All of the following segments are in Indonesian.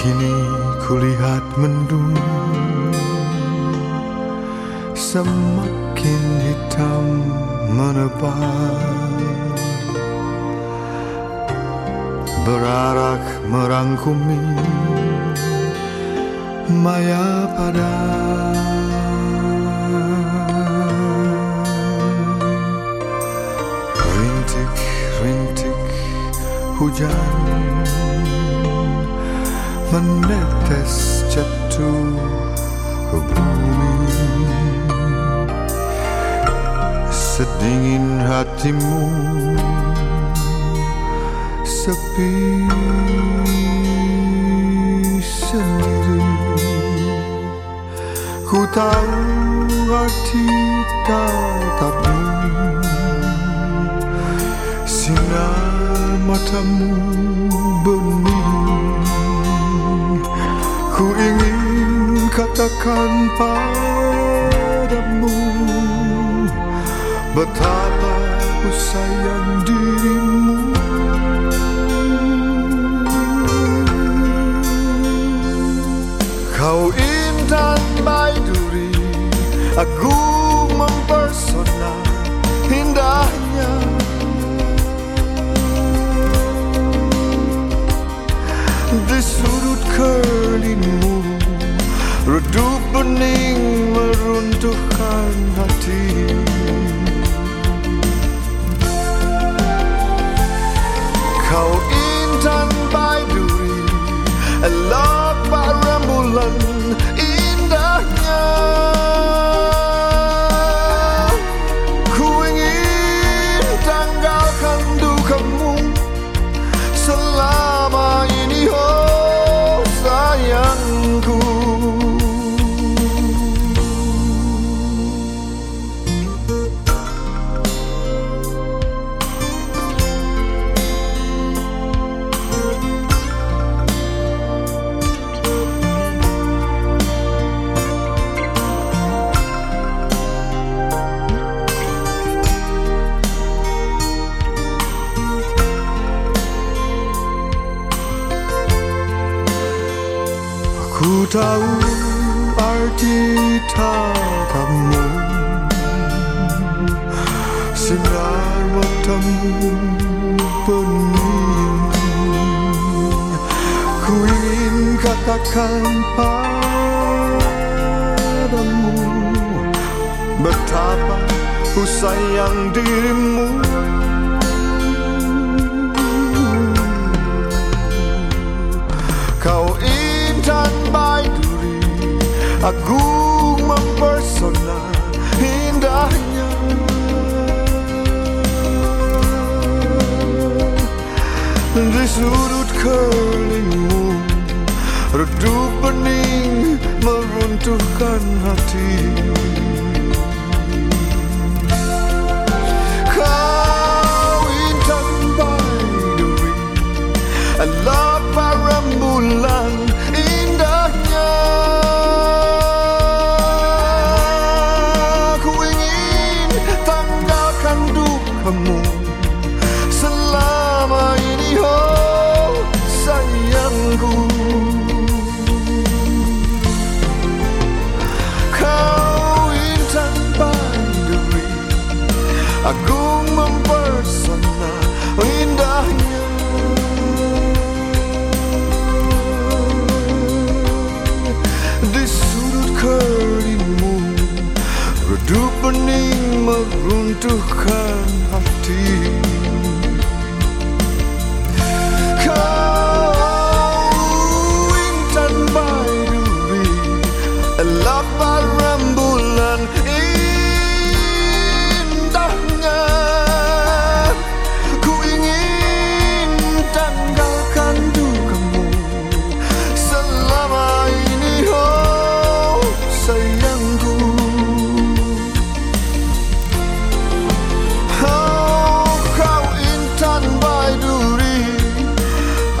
Kini kulihat mendung. Semakin hitam menebal Berarak merangkumi Maya pada Rintik-rintik hujan menetes jatuh ke bumi. Sedingin hatimu sepi sendiri. Ku tahu arti tatapmu Sinar matamu bening Ku ingin katakan padamu Betapa ku sayang dirimu. Kau intan baiduri Agung mempersona kerlingmu Redup bening meruntuhkan hati. Kau intan baiduri Elok pak rembulan Ku tahu arti tatamu Sinar matamu pening Ku ingin katakan padamu Betapa ku sayang dirimu Agung mempersona indahnya. Di sudut kerlingmu Redup bening meruntuhkan hati dukamu Selama ini oh sayangku. Kau intan banduri Agung mempersona indahnya. Di sudut keringmu Redup bening meruntuhkan hati Kau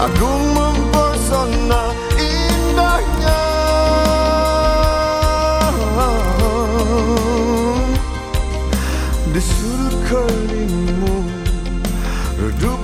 Agung mempersona indahnya. Di sudut kelingmu Redup